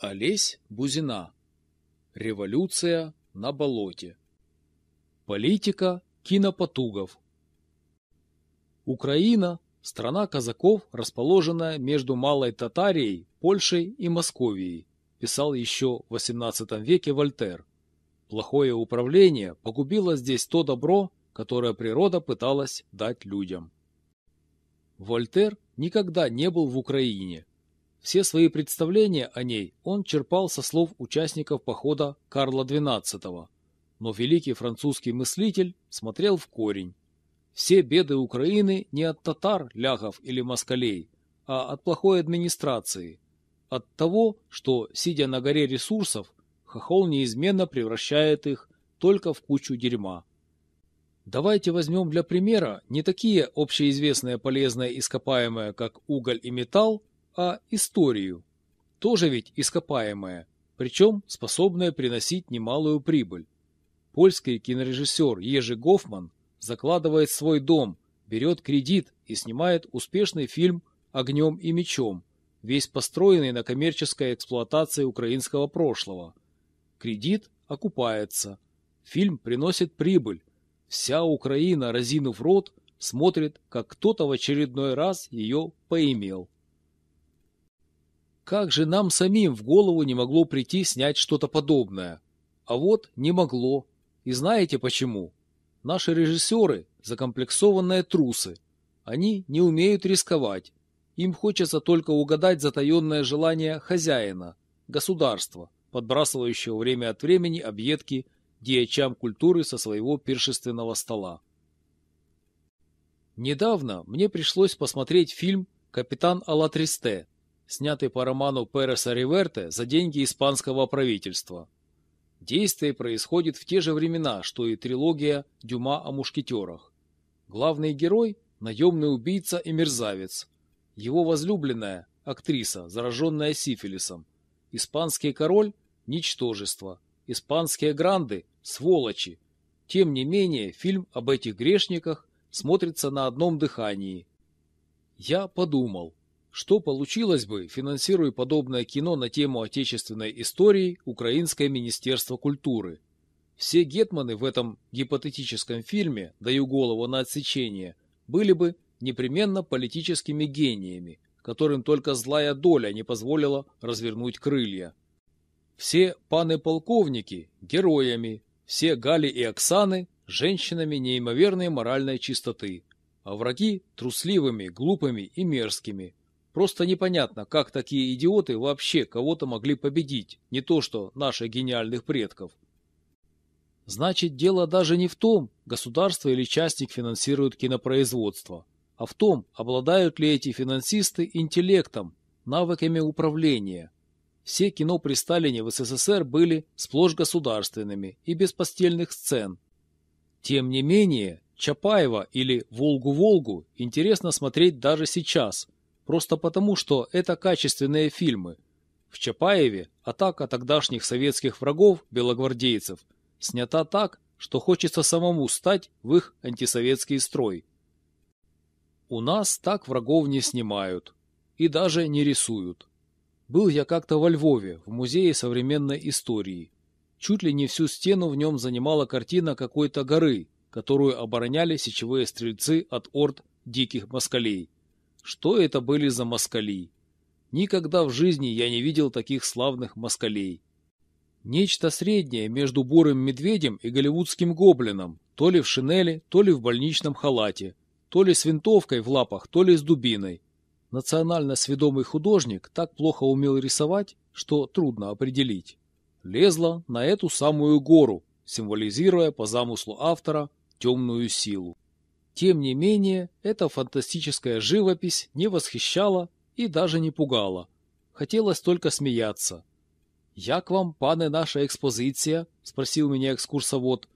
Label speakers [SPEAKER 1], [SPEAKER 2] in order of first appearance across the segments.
[SPEAKER 1] Олесь Бузина. Революция на болоте. Политика кинопотугов. Украина – страна казаков, расположенная между Малой Татарией, Польшей и Московией, писал еще в XVIII веке Вольтер. Плохое управление погубило здесь то добро, которое природа пыталась дать людям. Вольтер никогда не был в Украине, все свои представления о ней он черпал со слов участников похода Карла XII, но великий французский мыслитель смотрел в корень. Все беды Украины не от татар, ляхов или москалей, а от плохой администрации, от того, что, сидя на горе ресурсов, хохол неизменно превращает их только в кучу дерьма. Давайте возьмем для примера не такие общеизвестные полезные ископаемые, как уголь и металл, а историю. Тоже ведь ископаемое, причем способное приносить немалую прибыль. Польский кинорежиссер Ежи Гофман закладывает свой дом, берет кредит и снимает успешный фильм «Огнем и мечом», весь построенный на коммерческой эксплуатации украинского прошлого. Кредит окупается. Фильм приносит прибыль. Вся Украина, разинув рот, смотрит, как кто-то в очередной раз ее поимел. Как же нам самим в голову не могло прийти снять что-то подобное? А вот не могло. И знаете почему? Наши режиссеры – закомплексованные трусы. Они не умеют рисковать. Им хочется только угадать затаенное желание хозяина, государства, подбрасывающего время от времени объедки диячам культуры со своего пиршественного стола. Недавно мне пришлось посмотреть фильм «Капитан Алатристе» снятый по роману Переса Риверте за деньги испанского правительства. Действие происходит в те же времена, что и трилогия Дюма о мушкетерах. Главный герой – наемный убийца и мерзавец. Его возлюбленная – актриса, зараженная сифилисом. Испанский король – ничтожество. Испанские гранды – сволочи. Тем не менее, фильм об этих грешниках смотрится на одном дыхании. Я подумал – что получилось бы, финансируя подобное кино на тему отечественной истории Украинское Министерство культуры? Все гетманы в этом гипотетическом фильме «Даю голову на отсечение» были бы непременно политическими гениями, которым только злая доля не позволила развернуть крылья. Все паны-полковники – героями, все Гали и Оксаны – женщинами неимоверной моральной чистоты, а враги – трусливыми, глупыми и мерзкими – Просто непонятно, как такие идиоты вообще кого-то могли победить, не то что наших гениальных предков. Значит, дело даже не в том, государство или частник финансирует кинопроизводство, а в том, обладают ли эти финансисты интеллектом, навыками управления. Все кино при Сталине в СССР были сплошь государственными и без постельных сцен. Тем не менее, Чапаева или Волгу-Волгу интересно смотреть даже сейчас – Просто потому, что это качественные фильмы. В Чапаеве атака тогдашних советских врагов, белогвардейцев, снята так, что хочется самому стать в их антисоветский строй. У нас так врагов не снимают и даже не рисуют. Был я как-то во Львове, в музее современной истории. Чуть ли не всю стену в нем занимала картина какой-то горы, которую обороняли сечевые стрельцы от орд диких москалей. Что это были за москали? Никогда в жизни я не видел таких славных москалей. Нечто среднее между бурым медведем и голливудским гоблином, то ли в шинели, то ли в больничном халате, то ли с винтовкой в лапах, то ли с дубиной. Национально сведомый художник так плохо умел рисовать, что трудно определить. Лезла на эту самую гору, символизируя по замыслу автора темную силу. Тем не менее, эта фантастическая живопись не восхищала и даже не пугала. Хотелось только смеяться. «Як вам, пане, наша експозиція?» – спросив мене екскурсовод.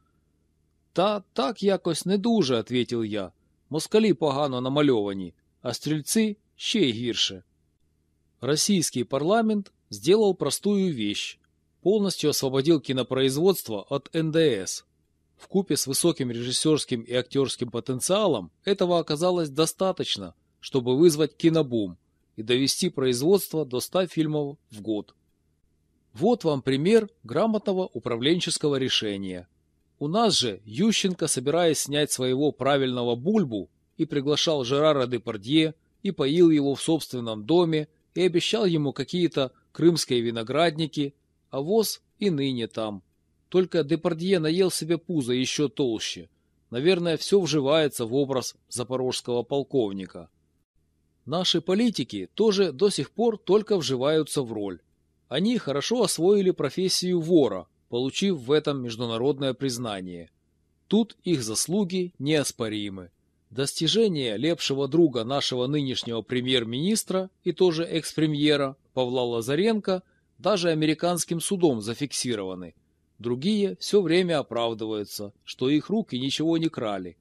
[SPEAKER 1] Та так якось не дуже, ответил я. Москалі погано намальовані, а стрільці ще й гірше. Российский парламент сделал простую вещь. Полностью освободил кинопроизводство от НДС. в купе с высоким режиссерским и актерским потенциалом этого оказалось достаточно, чтобы вызвать кинобум и довести производство до 100 фильмов в год. Вот вам пример грамотного управленческого решения. У нас же Ющенко, собираясь снять своего правильного бульбу, и приглашал Жерара Депардье, и поил его в собственном доме, и обещал ему какие-то крымские виноградники, а воз и ныне там. Только Депардье наел себе пузо еще толще. Наверное, все вживается в образ запорожского полковника. Наши политики тоже до сих пор только вживаются в роль. Они хорошо освоили профессию вора, получив в этом международное признание. Тут их заслуги неоспоримы. Достижения лепшего друга нашего нынешнего премьер-министра и тоже экс-премьера Павла Лазаренко даже американским судом зафиксированы. Другие все время оправдываются, что их руки ничего не крали.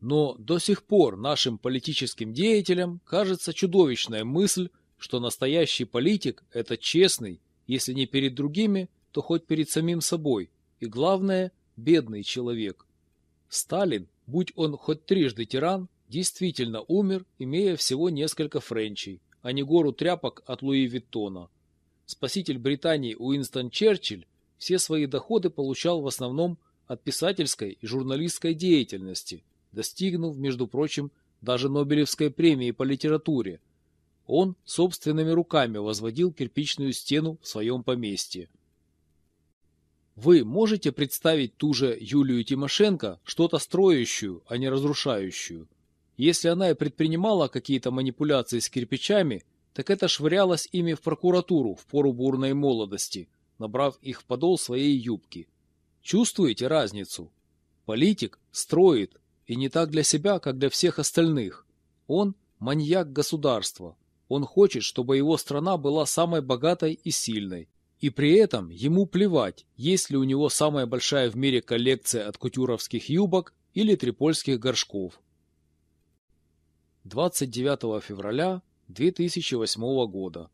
[SPEAKER 1] Но до сих пор нашим политическим деятелям кажется чудовищная мысль, что настоящий политик – это честный, если не перед другими, то хоть перед самим собой, и главное – бедный человек. Сталин, будь он хоть трижды тиран, действительно умер, имея всего несколько френчей, а не гору тряпок от Луи Виттона. Спаситель Британии Уинстон Черчилль все свои доходы получал в основном от писательской и журналистской деятельности, достигнув, между прочим, даже Нобелевской премии по литературе, он собственными руками возводил кирпичную стену в своем поместье. Вы можете представить ту же Юлию Тимошенко, что-то строящую, а не разрушающую? Если она и предпринимала какие-то манипуляции с кирпичами, так это швырялось ими в прокуратуру в пору бурной молодости, набрав их в подол своей юбки. Чувствуете разницу? Политик строит, и не так для себя, как для всех остальных. Он маньяк государства, он хочет, чтобы его страна была самой богатой и сильной. И при этом ему плевать, есть ли у него самая большая в мире коллекция от кутюровских юбок или трипольских горшков. 29 февраля 2008 года.